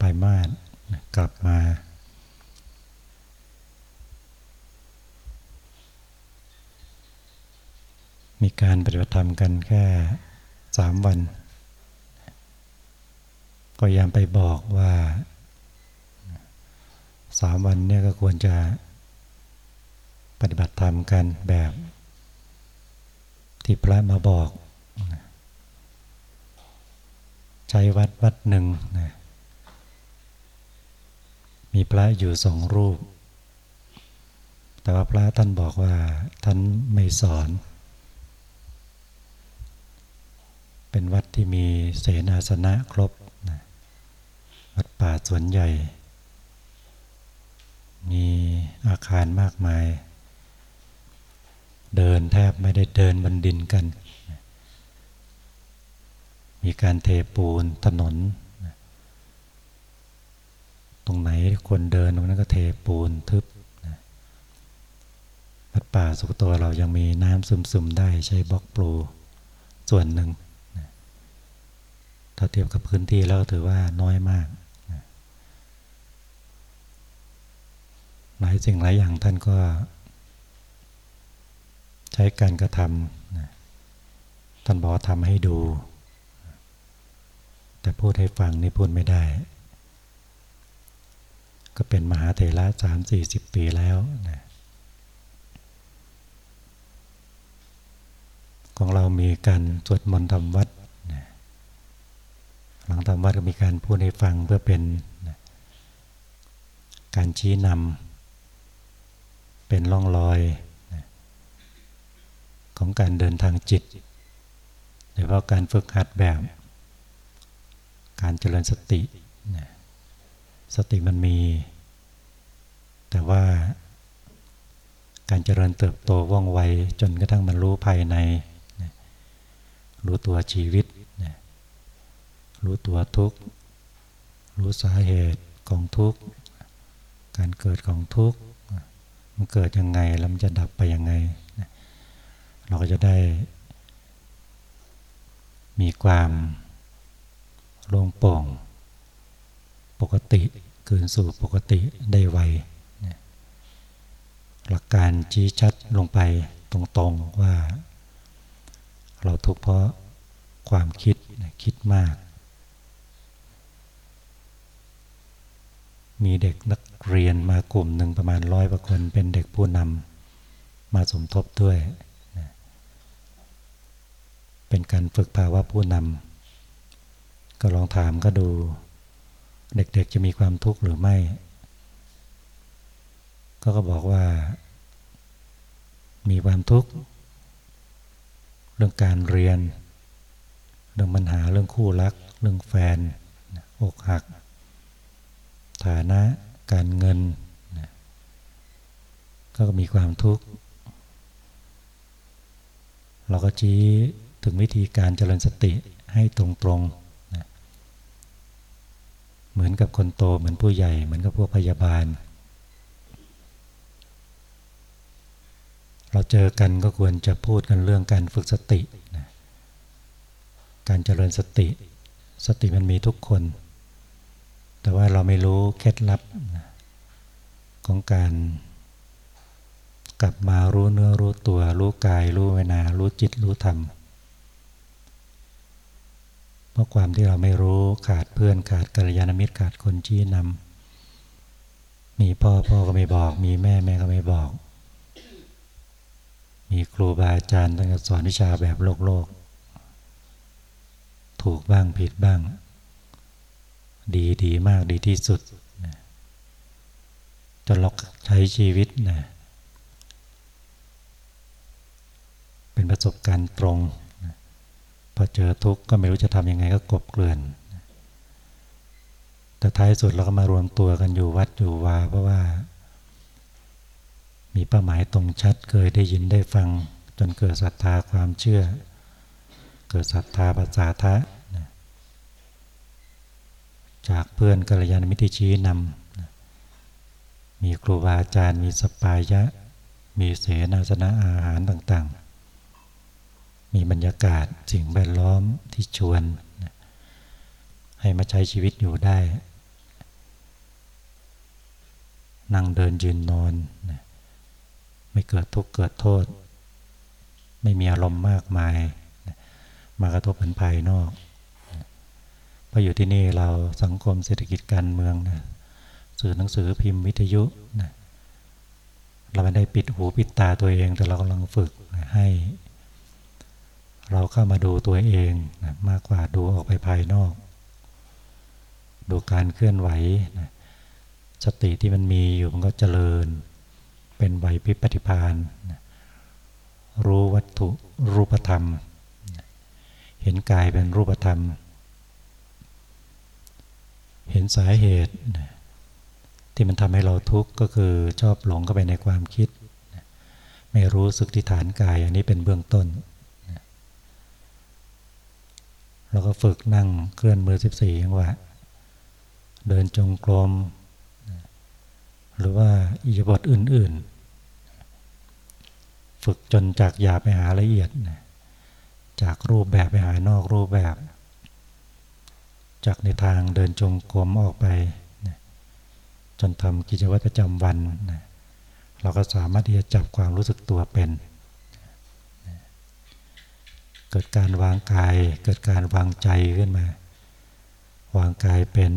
ไผ่มาศกลับมา มีการปฏิบัติธรรมกันแค่สามวัน ก็ยามไปบอกว่าสามวันเนี่ยก็ควรจะปฏิบัติธรรมกันแบบที่พระมาบอก ใช้วัดวัดหนึ่งนะ มีพระอยู่สองรูป แต่ว่าพระท่านบอกว่าท่านไม่สอน เป็นวัดที่มีเสนาสนะครบ วัดป่าสวนใหญ่ มีอาคารมากมาย เดินแทบไม่ได้เดินบนดินกัน มีการเทปูนถนน ตรงไหนคนเดินตรงนั้นก็เทปูนทึบวัดป่าสุกตัวเรายังมีน้ำซึมๆได้ใช้บล็อกปลูส่วนหนึ่งถ้าเทียบกับพื้นที่แล้วถือว่าน้อยมากหลายสิ่งหลายอย่างท่านก็ ใช้การกระทำท่านบอกทำให้ดู แต่พูดให้ฟังนี่พูดไม่ได้ ก็เป็นมหาเถระสามสี่สิบปีแล้วนะของเรามีการสวดมนต์ทำวัดนะหลังทำวัดก็มีการพูดให้ฟังเพื่อเป็นนะการชี้นำเป็นร่องรอยนะของการเดินทางจิตหรือว่าการฝึกหัดแบบ การเจริญสติ สติมันมี แต่ว่าการเจริญเติบโตว่องไวจนกระทั่งมันรู้ภายใน รู้ตัวชีวิต รู้ตัวทุกข์ รู้สาเหตุของทุกข์ การเกิดของทุกข์ มันเกิดยังไง แล้วมันจะดับไปยังไง เราก็จะได้ มีความโล่งโปร่ง ปกติคืนสู่ปกติได้ไวหลักการชี้ชัดลงไปตรงๆว่า เราทุกข์เพราะความคิดคิดมาก มีเด็กนักเรียนมากลุ่มหนึ่งประมาณร้อยกว่าคนเป็นเด็กผู้นำมาสมทบด้วย เป็นการฝึกภาวะผู้นำก็ลองถามก็ดู เด็กๆจะมีความทุกข์หรือไม่ ก็ก็บอกว่า มีความทุกข์ เรื่องการเรียน เรื่องปัญหาเรื่องคู่รัก เรื่องแฟนอกหัก ฐานะการเงิน ก็มีความทุกข์ เราก็ชี้ถึงวิธีการเจริญสติให้ตรงๆ เหมือนกับคนโตเหมือนผู้ใหญ่ เหมือนกับพวกพยาบาล เราเจอกันก็ควรจะพูดกันเรื่องการฝึกสตินะการเจริญสติ สติมันมีทุกคน แต่ว่าเราไม่รู้เคล็ดลับนะของการกลับมารู้เนื้อรู้ตัว รู้กาย รู้เวนา รู้จิตรู้ธรรมเพราะความที่เราไม่รู้ขาดเพื่อนขาดกัลยาณมิตรขาดคนชี้นำมีพ่อพ่อก็ไม่บอก มีแม่แม่ก็ไม่บอก มีครูบาอาจารย์ต้องสอนวิชาแบบโลกโลก ถูกบ้างผิดบ้าง ดีดีมากดีที่สุดจนเราใช้ชีวิตนะเป็นประสบการณ์ตรง พอเจอทุกข์ก็ไม่รู้จะทำยังไงก็กบเกลื่อน แต่ท้ายสุดเราก็มารวมตัวกันอยู่วัดอยู่วาเพราะว่า มีเป้าหมายตรงชัดเคยได้ยินได้ฟัง จนเกิดศรัทธาความเชื่อ เกิดศรัทธาปัสสาทะจากเพื่อนกัลยาณมิตรชี้นำมีครูบาอาจารย์ มีสปายะ มีเสนาสนะอาหารต่าง ๆ มีบรรยากาศสิ่งแวดล้อมที่ชวน ให้มาใช้ชีวิตอยู่ได้ นั่งเดินยืนนอน ไม่เกิดทุกข์เกิดโทษ ไม่มีอารมณ์มากมาย มากระทบผลภายนอกพออยู่ที่นี่เราสังคมเศรษฐกิจการเมืองนะสื่อหนังสือพิมพ์วิทยุนะเราไม่ได้ปิดหูปิดตาตัวเองแต่เรากำลังฝึกให้ เราเข้ามาดูตัวเองนะมากกว่าดูออกไปภายนอก ดูการเคลื่อนไหวนะสติที่มันมีอยู่มันก็เจริญ เป็นไหวพิปฏิพานนะรู้วัตถุรูปธรรม เห็นกายเป็นรูปธรรม เห็นสาเหตุนะที่มันทำให้เราทุกข์ก็คือชอบหลงเข้าไปในความคิด ไม่รู้สึกที่ฐานกายอันนี้เป็นเบื้องต้น เราก็ฝึกนั่งเคลื่อนมือ 14จังหวะเดินจงกรมหรือว่าอิยาบทอื่น ๆ ฝึกจนจากหยาบไปหาละเอียด จากรูปแบบไปหานอกรูปแบบ จากในทางเดินจงกรมออกไปจนทำกิจวัตรประจำวัน เราก็สามารถที่จะจับความรู้สึกตัวเป็น เกิดการวางกาย เกิดการวางใจขึ้นมา วางกายเป็น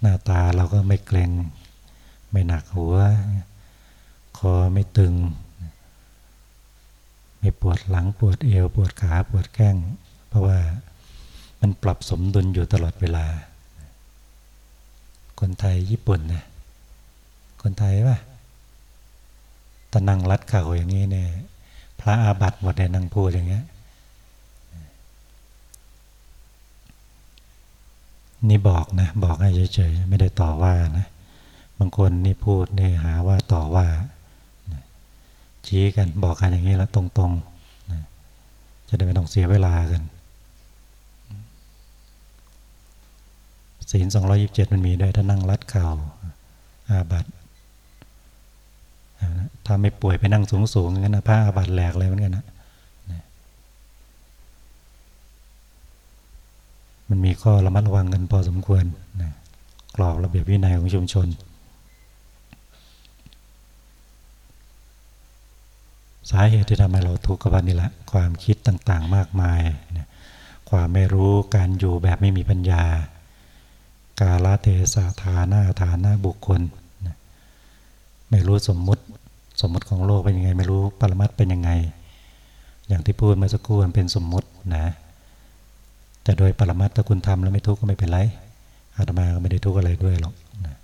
หน้าตาเราก็ไม่เกรงไม่หนักหัว คอไม่ตึง ไม่ปวดหลังปวดเอว ปวดขาปวดแข้ง เพราะว่ามันปรับสมดุลอยู่ตลอดเวลา คนไทยญี่ปุ่นนะคนไทยป่ะตะนั่งรัดเข่าอย่างนี้เนี่ยพระอาบัติหมดเนี่ยนั่งพูดอย่างเงี้ย นี่บอกนะ บอกให้เฉยๆไม่ได้ต่อว่านะบางคนนี่พูดนี่หาว่าต่อว่าชี้กันบอกกันอย่างนี้แล้วตรงๆจะได้ไม่ต้องเสียเวลากันศีลสองยิบเจ็ดมันมีด้วยถ้านั่งรัดเข่าอาบัตถ้าไม่ป่วยไปนั่งสูงสูงงั้นนะผ้าอาบัตแหลกเลยเหมือนกันนะ มันมีข้อระมัดระวังกันพอสมควรนะกรอบระเบียบวินัยของชุมชน สาเหตุที่ทำให้เราทุกข์กับนี่แหละความคิดต่างๆ มากมายนะความไม่รู้การอยู่แบบไม่มีปัญญา กาลเทศะฐานะฐานะบุคคลไม่รู้สมมุติสมมุติของโลกเป็นยังไง ไม่รู้ปรมัตเป็นยังไง อย่างที่พูดเมาสักครู่มันเป็นสมมุตินะ แต่โดยปรมัตถ้าคุณทำแล้วไม่ทุกข์ก็ไม่เป็นไรอาตมาก็ไม่ได้ทุกข์อะไรด้วยหรอกนะ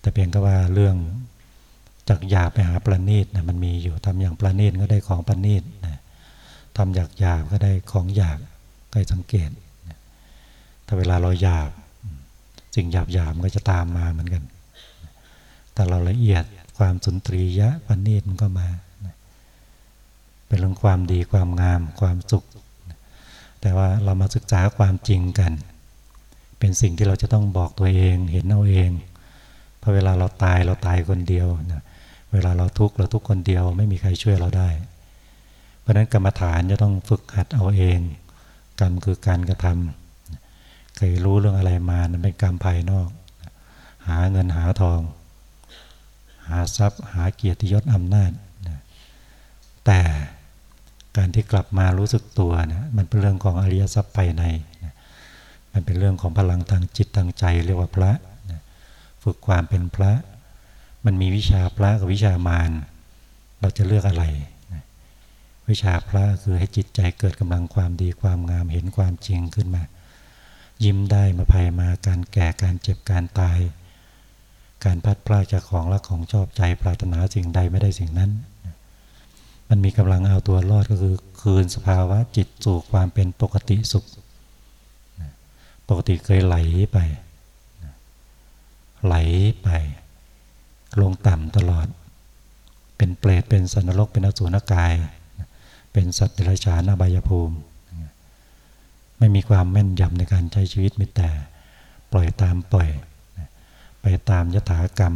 แต่เพียงก็ว่าเรื่องจากหยาบไปหาประณีตนะมันมีอยู่ทำอย่างประณีตก็ได้ของประณีตนะทำอยากหยาบก็ได้ของหยาบก็สังเกตนะถ้าเวลาเราหยาบสิ่งหยาบหยามก็จะตามมาเหมือนกัน แต่เราละเอียดความสุนทรียะปันนีตมันก็มาเป็นเรื่องความดีความงาม ความสุข แต่ว่าเรามาศึกษาความจริงกัน เป็นสิ่งที่เราจะต้องบอกตัวเอง เห็นเอาเองพอเวลาเราตายเราตายคนเดียวนะเวลาเราทุกข์เราทุกข์คนเดียวไม่มีใครช่วยเราได้ เพราะนั้นกรรมฐานจะต้องฝึกหัดเอาเอง กรรมคือการกระทำเคยรู้เรื่องอะไรมานั้นเป็นกรรมภายนอก หาเงินหาทอง หาทรัพย์ หาเกียรติยศอำนาจแต่ การที่กลับมารู้สึกตัวนะมันเป็นเรื่องของอริยทรัพย์ภายในนะมันเป็นเรื่องของพลังทางจิตทางใจเรียกว่าพระนะฝึกความเป็นพระ มันมีวิชาพระกับวิชามารเราจะเลือกอะไรนะวิชาพระคือให้จิตใจเกิดกำลังความดีความงามเห็นความจริงขึ้นมา ยิ้มได้มาภัยมาการแก่การเจ็บการตาย การพัดพลาดจากของรักของชอบใจปรารถนาสิ่งใดไม่ได้สิ่งนั้น มันมีกำลังเอาตัวรอดก็คือคืนสภาวะจิตสู่ความเป็นปกติสุข ปกติเคยไหลไป ไหลไป ลงต่ำตลอด เป็นเปรตเป็นสันนรกเป็นอสุรกาย เป็นสัตว์เดรัจฉานอบายภูมิ ไม่มีความแม่นยำในการใช้ชีวิตมีแต่ ปล่อยตามปล่อย ไปตามยถากรรม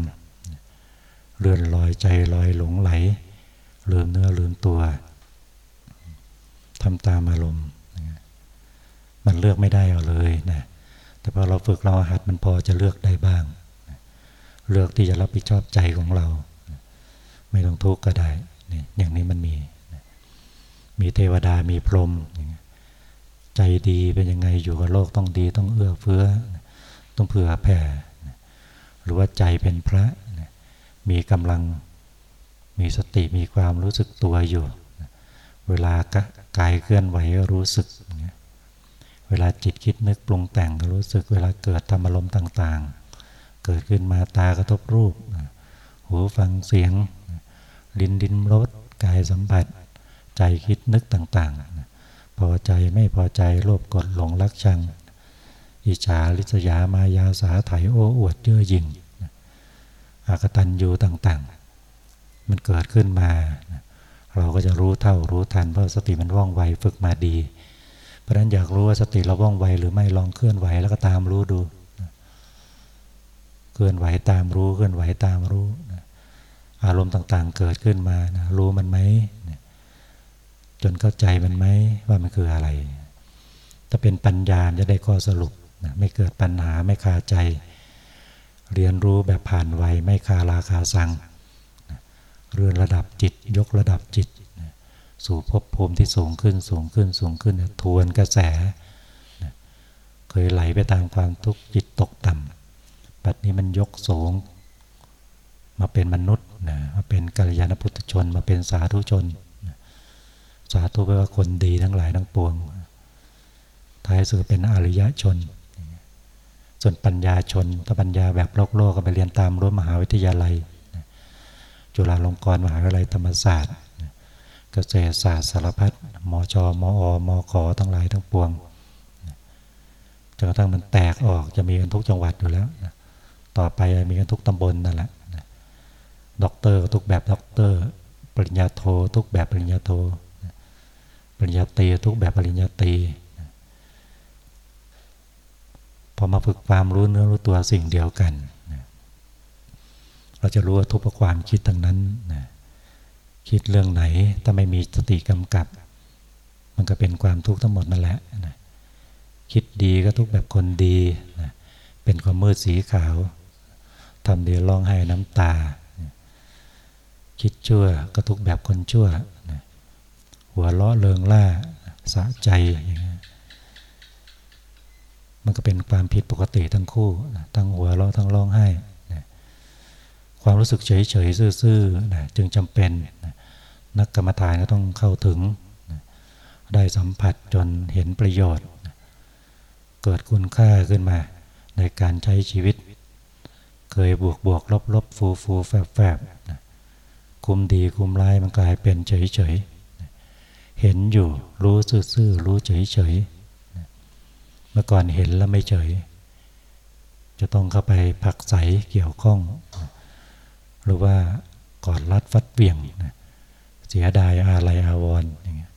เลื่อนลอยใจลอยหลงไหล ลืมเนื้อลืมตัวทำตามอารมณ์มันเลือกไม่ได้เอาเลยนะแต่พอเราฝึกเราหัดมันพอจะเลือกได้บ้าง เลือกที่จะรับผิดชอบใจของเรา ไม่ต้องทุกข์ก็ได้นี่อย่างนี้มันมี มีเทวดามีพรหมใจดีเป็นยังไงอยู่กับโลกต้องดีต้องเอื้อเฟื้อ ต้องเผื่อแผ่ หรือว่าใจเป็นพระมีกำลัง มีสติมีความรู้สึกตัวอยู่ เวลากายเคลื่อนไหวรู้สึก เวลาจิตคิดนึกปรุงแต่งก็รู้สึก เวลาเกิดธรรมอารมณ์ต่างๆ เกิดขึ้นมาตากระทบรูป หูฟังเสียง ลิ้นดินรสกายสัมผัส ใจคิดนึกต่างๆ พอใจไม่พอใจโลภกดหลงรักชัง อิจฉาลิษยามายาสาไถโอ้อวดเย่อหยิ่งอากตันยูต่างๆ มันเกิดขึ้นมา เราก็จะรู้เท่ารู้ทันเพราะสติมันว่องไวฝึกมาดี เพราะนั้นอยากรู้ว่าสติเราว่องไวหรือไม่ลองเคลื่อนไหวแล้วก็ตามรู้ดูเคลื่อนไหวตามรู้เคลื่อนไหวตามรู้อารมณ์ต่างๆเกิดขึ้นมานะรู้มันไหมจนเข้าใจมันไหมว่ามันคืออะไร ถ้าเป็นปัญญาจะได้ข้อสรุปนะไม่เกิดปัญหาไม่คาใจ เรียนรู้แบบผ่านไวไม่คาราคาสั่ง เรื่อนระดับจิต ยกระดับจิต สู่ภพภูมิที่สูงขึ้นสูงขึ้นสูงขึ้นทวนกระแส เคยไหลไปตามความทุกข์จิตตกต่ำปัจนี้มันยกสูง มาเป็นมนุษย์นะมาเป็นกัลยาณพุทธชน มาเป็นสาธุชน สาธุแปลว่าคนดีทั้งหลายทั้งปวง ท้ายสุดเป็นอริยชน ส่วนปัญญาชนถ้าปัญญาแบบโลกโลกก็ไปเรียนตามรั้วมหาวิทยาลัย จุฬาลงกรณ์มหาวิทยาลัยธรรมศาสตร์เกษตรศาสตร์สารพัดมจมอมขอทั้งหลายทั้งปวงจนกระทั่งมันแตกออกจะมีกันทุกจังหวัดอยู่แล้ว ต่อไปมีกันทุกตำบลนั่นแหละด็อกเตอร์ทุกแบบด็อกเตอร์ ปริญญาโททุกแบบปริญญาโท ปริญญาตรีทุกแบบปริญญาตรีพอมาฝึกความรู้เนื้อรู้ตัวสิ่งเดียวกัน เราจะรู้ว่าทุกความคิดทั้งนั้นนะคิดเรื่องไหนถ้าไม่มีสติกำกับ มันก็เป็นความทุกข์ทั้งหมดนั่นแหละนะคิดดีก็ทุกแบบคนดีนะเป็นความมืดสีขาวทำเดียวร้องไห้น้ำตา คิดชั่วก็ทุกแบบคนชั่วนะหัวเราะเริงล่าสะใจอย่างนี้มันก็เป็นความผิดปกติทั้งคู่ ทั้งหัวเราะทั้งร้องไห้ ความรู้สึกเฉยเฉยซื่อๆจึงจำเป็นนักกรรมฐานก็ต้องเข้าถึงได้สัมผัสจนเห็นประโยชน์เกิดคุณค่าขึ้นมาในการใช้ชีวิต เคยบวกบวกลบลบฟูฟูแฝบแฝบคุมดีคุมร้ายมันกลายเป็นเฉยเฉยเห็นอยู่รู้ซื่อๆรู้เฉยเฉยเมื่อก่อนเห็นแล้วไม่เฉย จะต้องเข้าไปผักใสเกี่ยวข้อง หรือว่ากอดรัดฟัดเบี่ยงเสียดายอะไรอาวรอย่างเงี้ย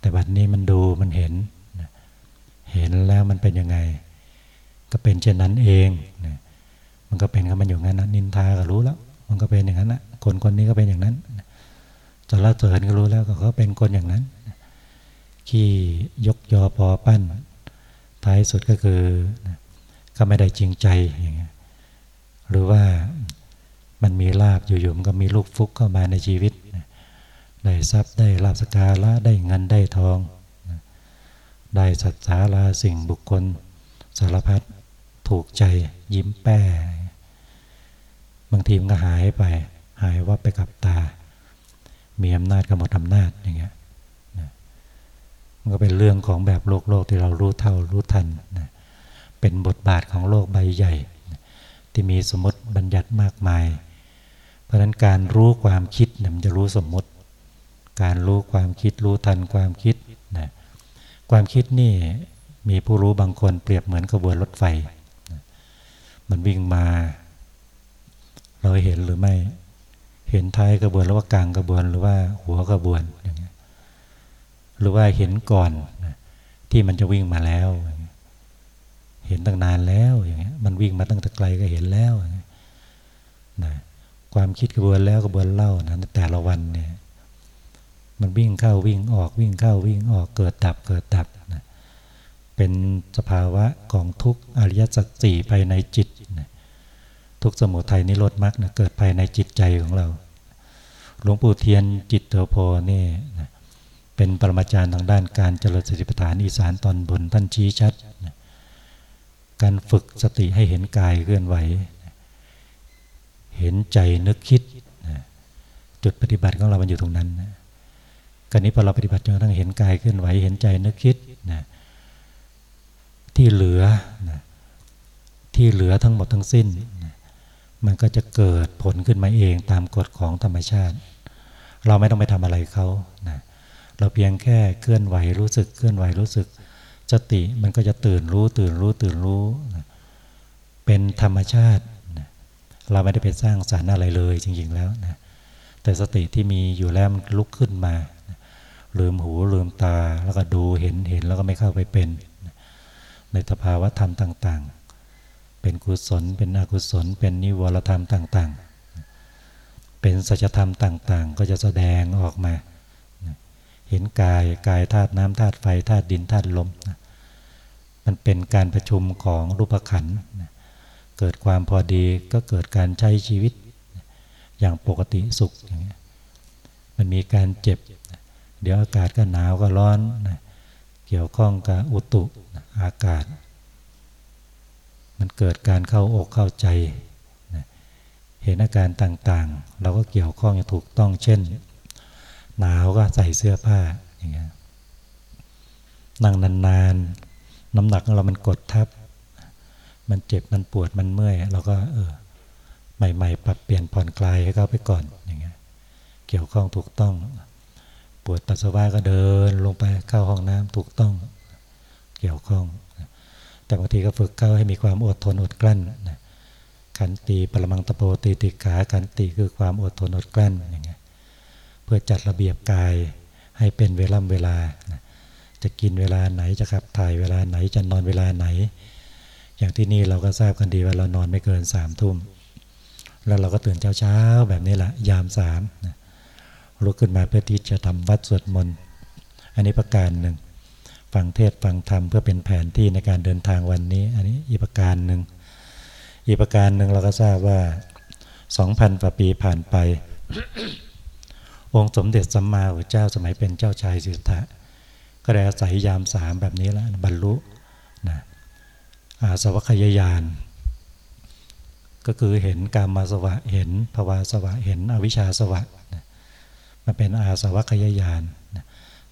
แต่บัดนี้มันดูมันเห็นเห็นแล้วมันเป็นยังไง ก็เป็นเช่นนั้นเองมันก็เป็นก็มันอยู่งั้นนะนินทาก็รู้แล้ว มันก็เป็นอย่างนั้นนะคนคนนี้ก็เป็นอย่างนั้นจะละเสริญก็รู้แล้วก็เขาเป็นคนอย่างนั้นขี้ยกยอพอปั้น ท้ายสุดก็คือก็ไม่ได้จริงใจอย่างเงี้ยหรือว่า มันมีลาบอยู่ๆมันก็มีลูกฟุกเข้ามาในชีวิตได้ทรัพย์ได้ลาบสการะได้เงินได้ทอง ได้สัตสาราสิ่งบุคคล สารพัดถูกใจยิ้มแป้ บางทีมันก็หายไป หายว่าไปกับตา มีอำนาจกับหมดอำนาจอย่างเงี้ยมันก็เป็นเรื่องของแบบโลกโลกที่เรารู้เท่ารู้ทันนะเป็นบทบาทของโลกใบใหญ่ ที่มีสมมติบัญญัติมากมาย เพราะนั้นการรู้ความคิดเนี่ยมันจะรู้สมมติ การรู้ความคิดรู้ทันความคิดนะความคิดนี่มีผู้รู้บางคนเปรียบเหมือนกระบวนรถไฟนะมันวิ่งมา เราเห็นหรือไม่ เห็นท้ายกระบวนหรือว่ากลางกระบวนหรือว่าหัวกระบวนอย่างเงี้ยหรือว่าเห็นก่อนที่มันจะวิ่งมาแล้ว เห็นตั้งนานแล้วอย่างเงี้ยมันวิ่งมาตั้งแต่ไกลก็เห็นแล้วนะ ความคิดกระบวนแล้วกระบวนเล่านะแต่ละวันเนี่ยมันวิ่งเข้าวิ่งออกวิ่งเข้าวิ่งออกเกิดดับเกิดดับนะเป็นสภาวะของทุกอริยสัจสี่ภายในจิตนะทุกสมุทัยนิโรธมรรคนะเกิดภายในจิตใจของเรา หลวงปู่เทียนจิตเตโพนี่นะเป็นปรมาจารย์ทางด้านการเจริญสติปัฏฐานอีสานตอนบนท่านชี้ชัดนะการฝึกสติให้เห็นกายเคลื่อนไหว เห็นใจนึกคิดนะจุดปฏิบัติของเรามันอยู่ตรงนั้นนะการนี้พอเราปฏิบัติจนกระทั่งเห็นกายเคลื่อนไหวเห็นใจนึกคิดนะที่เหลือนะที่เหลือทั้งหมดทั้งสิ้นนะมันก็จะเกิดผลขึ้นมาเองตามกฎของธรรมชาติ เราไม่ต้องไปทำอะไรเขานะเราเพียงแค่เคลื่อนไหวรู้สึกเคลื่อนไหวรู้สึกสติมันก็จะตื่นรู้ตื่นรู้ตื่นรู้นะเป็นธรรมชาติ เราไม่ได้ไปสร้างสารรค์อะไรเลยจริง ๆ แล้วนะแต่สติที่มีอยู่แล้วมันลุกขึ้นมาลืมหูลืมตาแล้วก็ดูเห็นเห็นแล้วก็ไม่เข้าไปเป็น ในสภาวะธรรมต่าง ๆ เป็นกุศล เป็นอกุศล เป็นนิวรธรรมต่าง ๆ เป็นสัจธรรมต่าง ๆ ก็จะแสดงออกมาเห็นกายกายธาตุน้ำธาตุไฟธาตุดินธาตุลม มันเป็นการประชุมของรูปขันธ์ เกิดความพอดีก็เกิดการใช้ชีวิต อย่างปกติสุขอย่างเงี้ยมันมีการเจ็บ เดี๋ยวอากาศก็หนาวก็ร้อนนะเกี่ยวข้องกับอุตุอากาศ มันเกิดการเข้าอกเข้าใจนะเห็นอาการต่างๆ เราก็เกี่ยวข้องอย่างถูกต้องเช่น หนาวก็ใส่เสื้อผ้าอย่างเงี้ยนั่งนานๆ น้ำหนักของเรามันกดทับ มันเจ็บมันปวดมันเมื่อยเราก็เออใหม่ ๆ ปรับเปลี่ยนผ่อนคลายให้เขาไปก่อนอย่างเงี้ยเกี่ยวข้องถูกต้อง ปวดปัสสาวะก็เดินลงไปเข้าห้องน้ำถูกต้อง เกี่ยวข้อง แต่บางทีก็ฝึกเข้าให้มีความอดทนอดกลั้นนะขันตีปรมังตโปตีติขาขันติคือความอดทนอดกลั้นอย่างเงี้ยเพื่อจัดระเบียบกายให้เป็นเวลาเวลา จะกินเวลาไหนจะขับถ่ายเวลาไหนจะนอนเวลาไหน อย่างที่นี่เราก็ทราบกันดีว่าเรานอนไม่เกินสามทุ่ม แล้วเราก็ตื่นเช้าๆแบบนี้แหละยามสามนะลุกขึ้นมาเพื่อที่จะทำวัดสวดมนต์ อันนี้ประการหนึ่ง ฟังเทศฟังธรรมเพื่อเป็นแผนที่ในการเดินทางวันนี้ อันนี้อีกประการหนึ่ง อีกประการหนึ่งเราก็ทราบว่าสองพันกว่าปีผ่านไป องค์สมเด็จสัมมาสัมพุทธเจ้าสมัยเป็นเจ้าชายสิทธะก็ได้อาศัยยามสามแบบนี้แล้วบรรลุ อาสวัคยายาน ก็คือเห็นกามาสวะเห็นภวาสวะเห็นอวิชชาสวะมันเป็นอาสวัคยายาน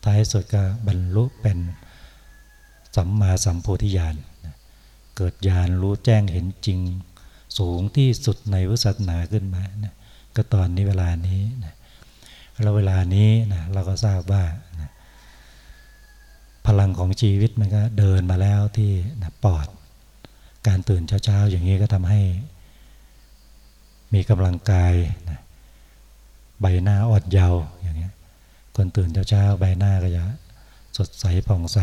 ท้ายสุดก็บรรลุเป็นสัมมาสัมโพธิญาณเกิดญาณรู้แจ้งเห็นจริง สูงที่สุดในวิสัชนาขึ้นมาก็ตอนนี้เวลานี้นะแล้วเวลานี้นะเราก็ทราบว่าพลังของชีวิตมันก็เดินมาแล้วที่ปอด การตื่นเช้าๆ อย่างนี้ก็ทำให้มีกำลังกายนะใบหน้าอดเยาว์อย่างเงี้ยคนตื่นเช้าๆใบหน้าก็จะสดใสผ่องใส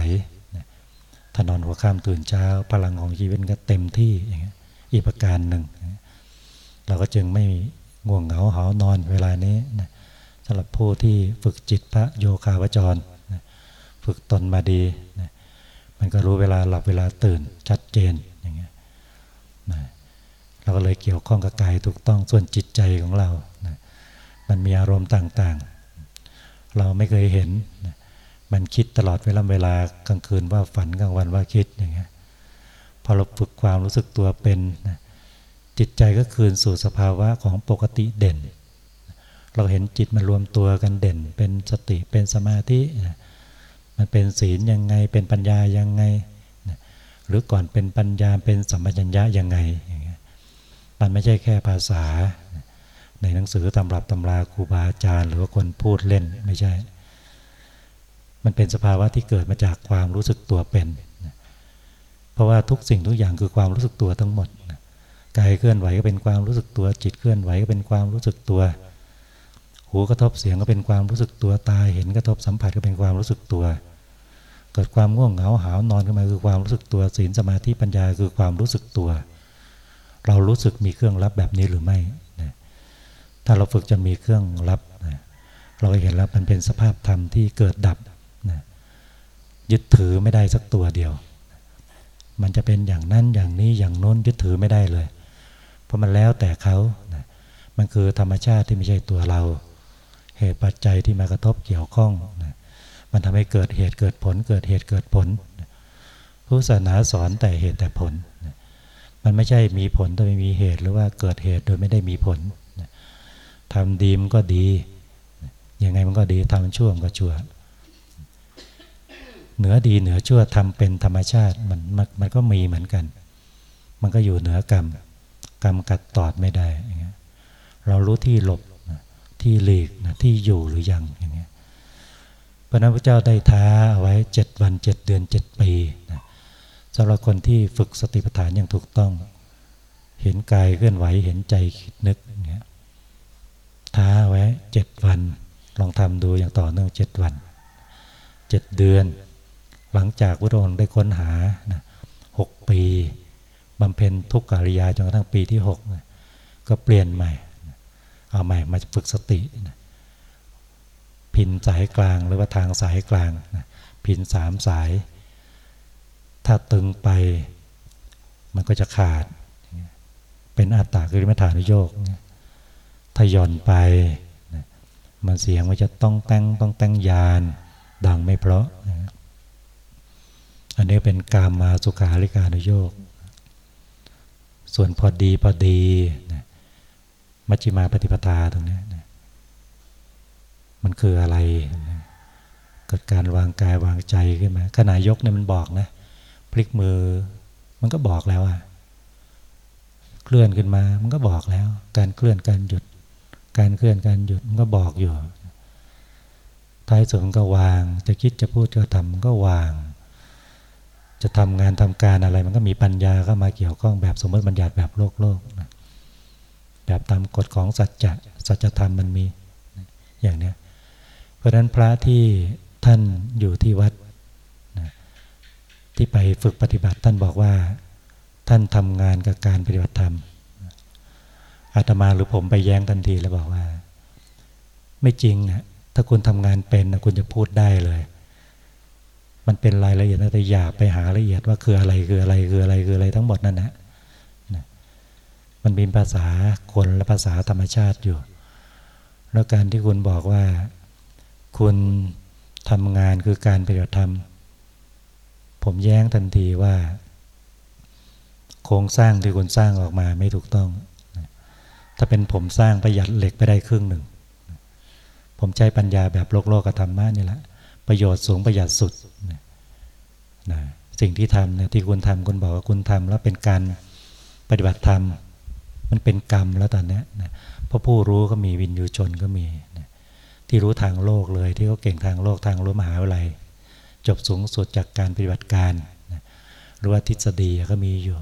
ถ้านอนหัวข้ามตื่นเช้า พลังของชีวิตก็เต็มที่อย่างเงี้ยอีกประการหนึ่งเราก็จึงไม่ง่วงเหงาหานอนเวลานี้นะสำหรับผู้ที่ฝึกจิตพระโยคาวจรนะฝึกตนมาดีนะมันก็รู้เวลาหลับเวลาตื่นชัดเจนอย่างเงี้ยนะ เราก็เลยเกี่ยวข้องกับกายถูกต้องส่วนจิตใจของเรานะมันมีอารมณ์ต่างๆ เราไม่เคยเห็นมันคิดตลอดเวลาเวลากลางคืนว่าฝันกลางวันว่าคิดอย่างเงี้ยพอเราฝึกความรู้สึกตัวเป็นจิตใจก็คืนสู่สภาวะของปกติเด่น เราเห็นจิตมันรวมตัวกันเด่น เป็นสติเป็นสมาธิมันเป็นศีลยังไงเป็นปัญญายังไงหรือก่อนเป็นปัญญาเป็นสัมปชัญญะยังไง มันไม่ใช่แค่ภาษา ในหนังสือตำรับตำราครูบาอาจารย์ หรือว่าคนพูดเล่นไม่ใช่ มันเป็นสภาวะที่เกิดมาจากความรู้สึกตัวเป็น เพราะว่าทุกสิ่งทุกอย่างคือความรู้สึกตัวทั้งหมดกายเคลื่อนไหวก็เป็นความรู้สึกตัว จิตเคลื่อนไหวก็เป็นความรู้สึกตัว หูกระทบเสียงก็เป็นความรู้สึกตัวตาเห็นกระทบสัมผัสก็เป็นความรู้สึกตัว เกิดความง่วงเหงาหาวนอนขึ้นมาคือความรู้สึกตัวศีลสมาธิปัญญาคือความรู้สึกตัว เรารู้สึกมีเครื่องรับแบบนี้หรือไม่ถ้าเราฝึกจะมีเครื่องรับนะเราเห็นแล้วมันเป็นสภาพธรรมที่เกิดดับนะยึดถือไม่ได้สักตัวเดียว มันจะเป็นอย่างนั้นอย่างนี้อย่างโน้นยึดถือไม่ได้เลย เพราะมันแล้วแต่เขานะมันคือธรรมชาติที่ไม่ใช่ตัวเรา เหตุปัจจัยที่มากระทบเกี่ยวข้องนะมันทำให้เกิดเหตุเกิดผล เกิดเหตุเกิดผลนะผู้ศาสนาสอนแต่เหตุแต่ผลนะ มันไม่ใช่มีผลโดยไม่มีเหตุ หรือว่าเกิดเหตุโดยไม่ได้มีผลทำดีมันก็ดี ยังไงมันก็ดีทำชั่วมันก็ชั่ว เหนือดีเหนือชั่วทำเป็นธรรมชาติมันมันมันก็มีเหมือนกัน มันก็อยู่เหนือกรรม กรรมกัดตอดไม่ได้ เรารู้ที่หลบที่หลีกที่อยู่หรือยังอย่างเงี้ยพระนัพระเจ้าได้ท้าเอาไว้เจ็ดวันเจ็ดเดือนเจ็ดปีนะ สำหรับคนที่ฝึกสติปัฏฐานอย่างถูกต้อง เห็นกายเคลื่อนไหวเห็นใจคิดนึกอย่างเงี้ยท้าไว้เจ็ดวัน ลองทำดูอย่างต่อเนื่องเจ็ดวันเจ็ดเดือน หลังจากพระองค์ได้ค้นหานะหกปีบำเพ็ญทุกกริยาจนกระทั่งปีที่หกก็เปลี่ยนใหม่ เอาใหม่มาฝึกสติพินสายกลางหรือว่าทางสายกลางพินสามสาย ถ้าตึงไป มันก็จะขาด เป็นอัตตาคือมัฐานุโยกถ้าย่อนไป มันเสียงมันจะต้องแต่งต้องแต่งยาน ดังไม่เพราะ อันนี้เป็นกามาสุขาริการุโยก ส่วนพอดีพอดี มัชฌิมาปฏิปทาตรงนี้มันคืออะไร เกิดการวางกายวางใจขึ้นมาขณะยกเนี่ยมันบอกนะ พลิกมือ มันก็บอกแล้วอะเคลื่อนขึ้นมา มันก็บอกแล้ว การเคลื่อนการหยุด การเคลื่อนการหยุดมันก็บอกอยู่ท้ายสุดมันก็วาง จะคิดจะพูดจะทำมันก็วาง จะทำงานทำการอะไร มันก็มีปัญญาเข้ามาเกี่ยวข้องแบบสมมติบัญญัติแบบโลกโลกนะแบบตามกฎของสัจจะสัจธรรมมันมีอย่างเนี้ยเพราะฉะนั้นพระที่ท่านอยู่ที่วัด ที่ไปฝึกปฏิบัติท่านบอกว่า ท่านทำงานกับการปฏิบัติธรรมอาตมาหรือผมไปแย้งทันทีแล้วบอกว่า ไม่จริงนะถ้าคุณทำงานเป็นนะคุณจะพูดได้เลย มันเป็นรายละเอียดแต่อย่าไปหาละเอียดว่าคืออะไรคืออะไรคืออะไรคืออะไรทั้งหมดนั่นนะมันเป็นภาษาคนและภาษาธรรมชาติอยู่ แล้วการที่คุณบอกว่า คุณทำงานคือการปฏิบัติธรรม ผมแย้งทันทีว่า โครงสร้างที่คุณสร้างออกมาไม่ถูกต้อง ถ้าเป็นผมสร้างประหยัดเหล็กไปได้ครึ่งหนึ่ง ผมใช้ปัญญาแบบโลกโลกธรรมะนี่แหละ ประโยชน์สูงประหยัดสุดนะสิ่งที่ทำเนี่ยที่คุณทำคุณบอกว่าคุณทำแล้วเป็นการปฏิบัติธรรม มันเป็นกรรมแล้วตอนนี้นะเพราะผู้รู้ก็มีวินยูชนก็มีนะที่รู้ทางโลกเลยที่เขาเก่งทางโลกทางรู้มหาวิทยาลัย จบสูงสุดจากการปฏิบัติการหรือว่าทฤษฎีก็มีอยู่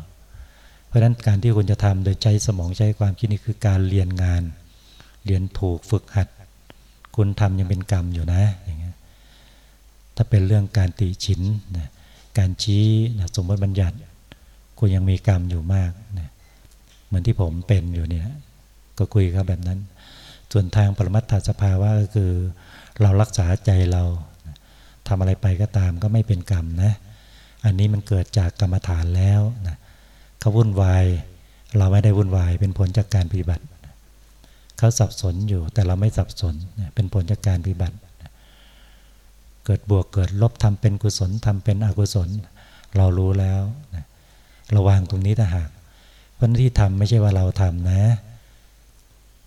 เพราะฉะนั้นการที่คุณจะทำโดยใช้สมองใช้ความคิดนี่คือการเรียนงาน เรียนถูกฝึกหัด คุณทำยังเป็นกรรมอยู่นะอย่างเงี้ยถ้าเป็นเรื่องการตีฉินนะการชี้นะสมมติบัญญัติ คุณยังมีกรรมอยู่มากนะเหมือนที่ผมเป็นอยู่เนี่ยก็คุยกับแบบนั้น ส่วนทางปรมัตถสภาวะก็คือ เรารักษาใจเรา ทำอะไรไปก็ตามก็ไม่เป็นกรรมนะ อันนี้มันเกิดจากกรรมฐานแล้วนะเขาวุ่นวายเราไม่ได้วุ่นวายเป็นผลจากการปฏิบัติ เขาสับสนอยู่แต่เราไม่สับสนเป็นผลจากการปฏิบัติ เกิดบวกเกิดลบทำเป็นกุศลทำเป็นอกุศล เรารู้แล้วนะระวังตรงนี้ถ้าหากพราะที่ทำไม่ใช่ว่าเราทำนะ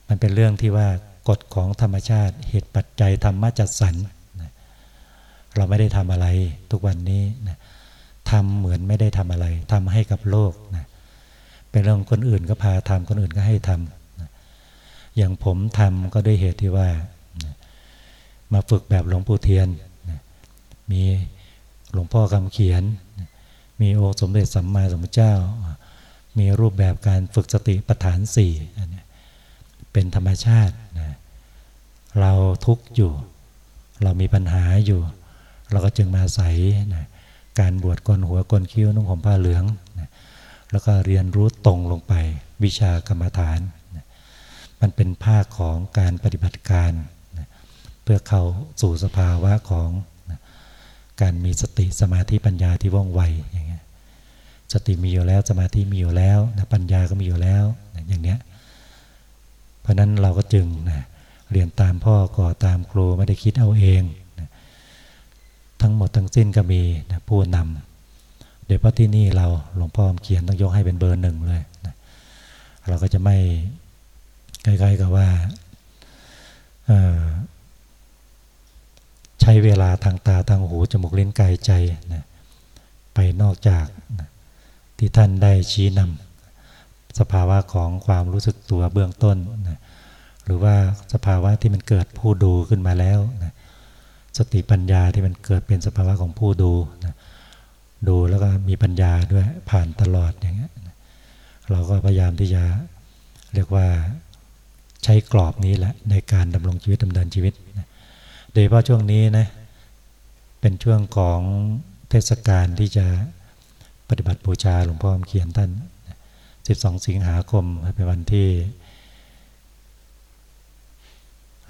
มันเป็นเรื่องที่ว่ากฎของธรรมชาติ เหตุปัจจัยธรรมะจัดสรร เราไม่ได้ทำอะไรทุกวันนี้นะทำเหมือนไม่ได้ทำอะไรทำให้กับโลกนะเป็นเรื่องคนอื่นก็พาทำคนอื่นก็ให้ทำนะอย่างผมทำก็ด้วยเหตุที่ว่านะมาฝึกแบบหลวงปู่เทียนมีหลวงพ่อคำเขียนมีโอสมเด็จสัมมาสัมพุทธเจ้า มีรูปแบบการฝึกสติปัฏฐานสี่เป็นธรรมชาตินะเราทุกข์อยู่ เรามีปัญหาอยู่ เราก็จึงมาใส่นะการบวชกนหัวกนคิ้วนุ่งห่มผ้าเหลืองนะแล้วก็เรียนรู้ตรงลงไปวิชากรรมฐานนะมันเป็นภาคของการปฏิบัติการนะเพื่อเข้าสู่สภาวะของการมีสติสมาธิปัญญาที่ว่องไวอย่างเงี้ยสติมีอยู่แล้วสมาธิมีอยู่แล้วนะปัญญาก็มีอยู่แล้วนะอย่างเนี้ยเพราะนั้นเราก็จึงนะเรียนตามพ่อก่อตามครูไม่ได้คิดเอาเอง ทั้งหมดทั้งสิ้นก็มีนะผู้นำเดี๋ยวพราะที่นี่เราหลวงพ่อเขียนต้องยกให้เป็นเบอร์หนึ่งเลยนะเราก็จะไม่ใกล้ๆกับว่าใช้เวลาทางตาทางหูจมูกลิ้นกายใจนะไปนอกจากนะที่ท่านได้ชี้นำสภาวะของความรู้สึกตัวเบื้องต้นนะหรือว่าสภาวะที่มันเกิดผู้ดูขึ้นมาแล้วนะ สติปัญญาที่มันเกิดเป็นสภาวะของผู้ดูนะดูแล้วก็มีปัญญาด้วยผ่านตลอดอย่างเงี้ยเราก็พยายามที่จะเรียกว่าใช้กรอบนี้แหละในการดำรงชีวิตดำเนินชีวิตโดยเฉพาะช่วงนี้นะเป็นช่วงของเทศกาลที่จะปฏิบัติบูชาหลวงพ่อเขียนท่าน 12 สิงหาคมเป็นวันที่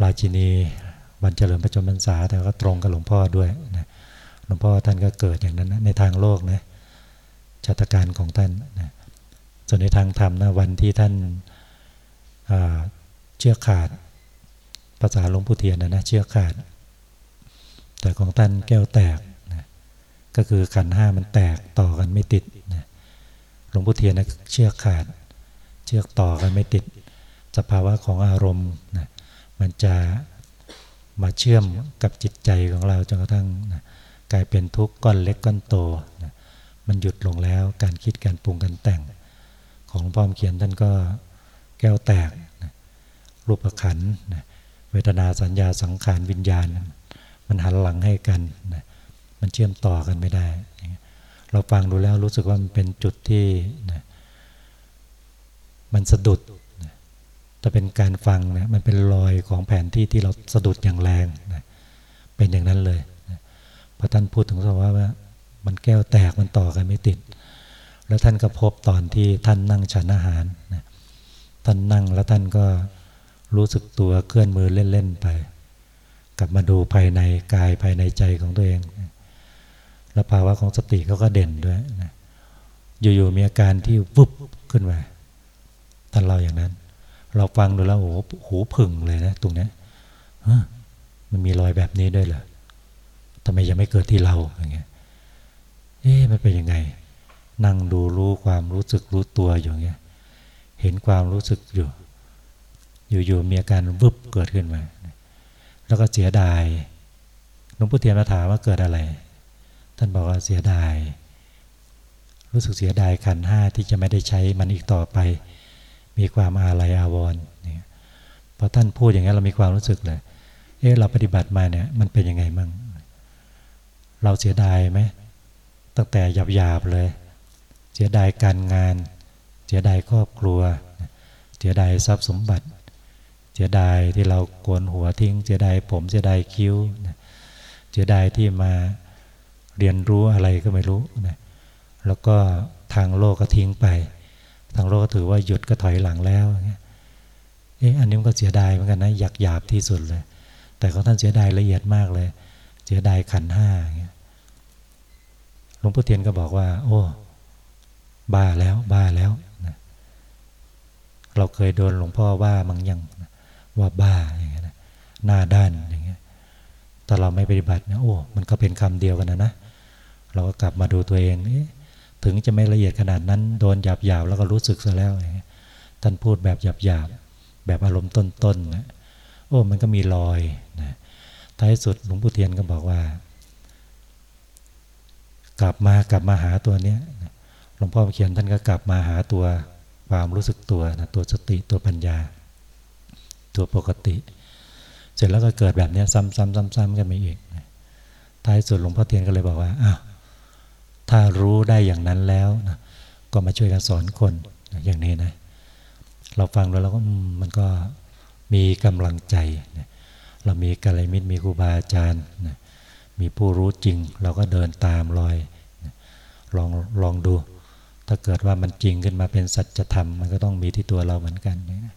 ราชินี วันเฉลิมพระชนมพรรษาแต่ก็ตรงกับหลวงพ่อด้วยนะหลวงพ่อท่านก็เกิดอย่างนั้นนะในทางโลกนะชาตการของท่านนะส่วนในทางธรรมนะวันที่ท่านเชื่อขาดภาษาหลวงปู่เทียนนะนะเชื่อขาด แต่ของท่านแก้วแตกนะก็คือขันห้ามันแตกต่อกันไม่ติดนะหลวงปู่เทียนนะเชื่อขาด เชือกต่อกันไม่ติด สภาวะของอารมณ์นะมันจะ มาเชื่อมกับจิตใจของเราจนกระทั่งนะกลายเป็นทุกข์ก้อนเล็กก้อนโตนะมันหยุดลงแล้วการคิดการปรุงการแต่ง ของหลวงพ่อเขียนท่านก็แก้วแตกนะรูปขันนะเวทนาสัญญาสังขารวิญญาณ มันหันหลังให้กันนะมันเชื่อมต่อกันไม่ได้ เราฟังดูแล้วรู้สึกว่ามันเป็นจุดที่นะมันสะดุด ถ้าเป็นการฟังนะมันเป็นรอยของแผนที่ที่เราสะดุดอย่างแรงนะเป็นอย่างนั้นเลยนะพอท่านพูดถึงสภาวะว่า มันแก้วแตกมันต่อกันไม่ติด แล้วท่านก็พบตอนที่ท่านนั่งฉันอาหารนะท่านนั่งแล้วท่านก็รู้สึกตัวเคลื่อนมือเล่นๆไป กลับมาดูภายในกายภายในใจของตัวเองแล้วภาวะของสติเขาก็เด่นด้วยนะอยู่ๆมีอาการที่วุบขึ้นมาท่านเราอย่างนั้น เราฟังดูแล้วโอ้หูผึ่งเลยนะตรงนี้มันมีรอยแบบนี้ด้วยเหรอทำไมยังไม่เกิดที่เราอย่างเงี้ยเอ๊ะมันเป็นยังไง นั่งดูรู้ความรู้สึกรู้ตัวอย่างเงี้ย เห็นความรู้สึกอยู่ อยู่ๆมีอาการวึบเกิดขึ้นมา แล้วก็เสียดายหลวงพ่อเทียนมาถามว่าเกิดอะไร ท่านบอกว่าเสียดาย รู้สึกเสียดายขันห้าที่จะไม่ได้ใช้มันอีกต่อไป มีความอาลัยอาวรณ์เนี่ยพอท่านพูดอย่างนี้เรามีความรู้สึกเลย เออเราปฏิบัติมาเนี่ยมันเป็นยังไงมั่ง เราเสียดายไหมตั้งแต่หยาบหยาบเลย เสียดายการงาน เสียดายครอบครัว เสียดายทรัพย์สมบัติ เสียดายที่เราโกนหัวทิ้ง เสียดายผมเสียดายคิ้ว เสียดายที่มาเรียนรู้อะไรก็ไม่รู้นะแล้วก็ทางโลกก็ทิ้งไป ทางโลกถือว่าหยุดก็ถอยหลังแล้วเอ๊ะอันนี้มันก็เสียดายเหมือนกันนะอยากหยาบที่สุดเลย แต่ของท่านเสียดายละเอียดมากเลย เสียดายขันห้าหลวงพ่อเทียนก็บอกว่า โอ้บ้าแล้วบ้าแล้วนะเราเคยโดนหลวงพ่อว่ามังยังว่าบ้าอย่างเงี้ยนะหน้าด้านอย่างเงี้ยแต่เราไม่ปฏิบัตินะโอ้มันก็เป็นคำเดียวกันนะนะเราก็กลับมาดูตัวเองเอ๊ะ ถึงจะไม่ละเอียดขนาดนั้น โดนหยาบหยาบแล้วก็รู้สึกซะแล้วท่านพูดแบบหยาบหยาบแบบอารมณ์ต้นๆนะโอ้มันก็มีรอยนะท้ายสุดหลวงปู่เทียนก็บอกว่า กลับมากลับมาหาตัวเนี้ยหลวงพ่อเขียนท่านก็กลับมาหาตัวความรู้สึกตัวนะตัวสติตัวปัญญา ตัวปกติ เสร็จแล้วก็เกิดแบบนี้ซ้ำๆๆกันไปอีกท้ายสุดหลวงพ่อเทียนก็เลยบอกว่าอ้าว ถ้ารู้ได้อย่างนั้นแล้วนะก็มาช่วยกันสอนคนอย่างนี้นะ เราฟังแล้วเราก็มันก็มีกำลังใจนะเรามีกัลยาณมิตรมีครูบาอาจารย์นะมีผู้รู้จริง เราก็เดินตามรอยนะลองลองดู ถ้าเกิดว่ามันจริงขึ้นมาเป็นสัจธรรม มันก็ต้องมีที่ตัวเราเหมือนกันนะ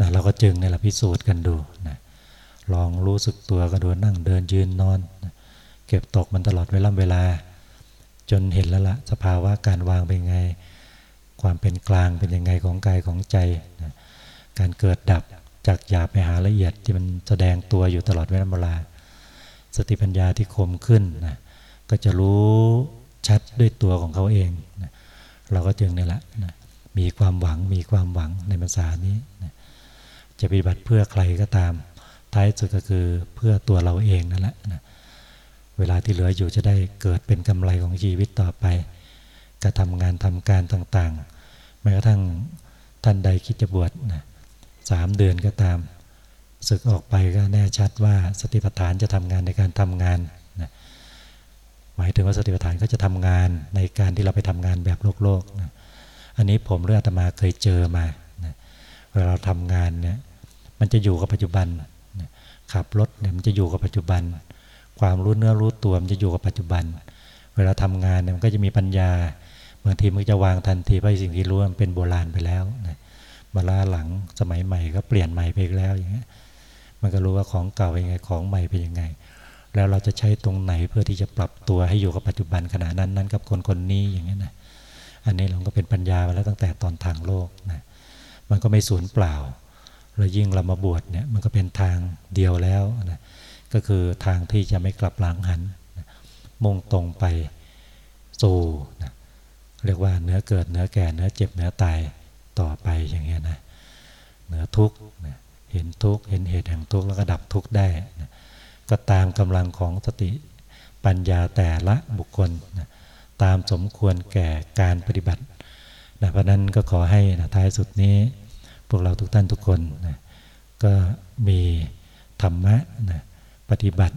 นะเราก็จึงในหละพิสูจน์กันดูนะลองรู้สึกตัวก็ดูนั่งเดินยืนนอนนะเก็บตกมันตลอดเวลาเวลา จนเห็นแล้วละสภาวะการวางเป็นไง ความเป็นกลางเป็นยังไงของกายของใจนะการเกิดดับจากหยาบไปหาละเอียดที่มันแสดงตัวอยู่ตลอดเวลาสติปัญญาที่คมขึ้นนะก็จะรู้ชัดด้วยตัวของเขาเองนะเราก็จึงนี่แหละนะมีความหวังมีความหวังในภาษานี้นะจะปฏิบัติเพื่อใครก็ตามท้ายสุดก็คือเพื่อตัวเราเองนั่นแหละนะ เวลาที่เหลืออยู่จะได้เกิดเป็นกำไรของชีวิตต่อไปกระทำงานทำการต่างๆ แม้กระทั่งท่านใดคิดจะบวชนะสามเดือนก็ตามศึกออกไปก็แน่ชัดว่าสติปัฏฐานจะทำงานในการทำงานนะหมายถึงว่าสติปัฏฐานก็จะทำงานในการที่เราไปทำงานแบบโลกโลกนะอันนี้ผมเรื่องอาตมาเคยเจอมานะเวลาเราทำงานเนี่ยมันจะอยู่กับปัจจุบันนะขับรถเนี่ยมันจะอยู่กับปัจจุบัน ความรู้เนื้อรู้ตัวมันจะอยู่กับปัจจุบัน เวลาทำงานเนี่ยมันก็จะมีปัญญาบางทีมันจะวางทันทีเพราะสิ่งที่รู้มันเป็นโบราณไปแล้วนะมาล่าหลังสมัยใหม่ก็เปลี่ยนใหม่ไปแล้วอย่างเงี้ยมันก็รู้ว่าของเก่าเป็นยังไงของใหม่เป็นยังไง แล้วเราจะใช้ตรงไหนเพื่อที่จะปรับตัวให้อยู่กับปัจจุบันขณะนั้นนั้นกับคนคนนี้อย่างเงี้ยนะอันนี้เราก็เป็นปัญญามาแล้วตั้งแต่ตอนทางโลกนะมันก็ไม่สูญเปล่า แล้วยิ่งเรามาบวชเนี่ยมันก็เป็นทางเดียวแล้วนะ ก็คือทางที่จะไม่กลับหลังหัน มุ่งตรงไปสู่นะเรียกว่าเนื้อเกิดเนื้อแก่เนื้อเจ็บเนื้อตายต่อไปอย่างเงี้ยนะเนื้อทุกข์นะเห็นทุกข์เห็นเหตุแห่งทุกข์แล้วก็ดับทุกข์ได้นะก็ตามกำลังของสติปัญญาแต่ละบุคคลนะตามสมควรแก่การปฏิบัตินะเพราะนั้นก็ขอให้นะท้ายสุดนี้ พวกเราทุกท่านทุกคนนะก็มีธรรมะนะ ปฏิบัติ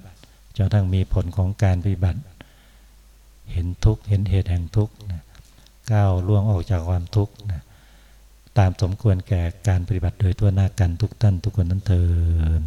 จนทั้งมีผลของการปฏิบัติ เห็นทุกข์เห็นเหตุแห่งทุกข์นะก้าวล่วงออกจากความทุกข์นะตามสมควรแก่การปฏิบัติโดยตัวหน้ากันทุกท่านทุกคนนั้นเถิด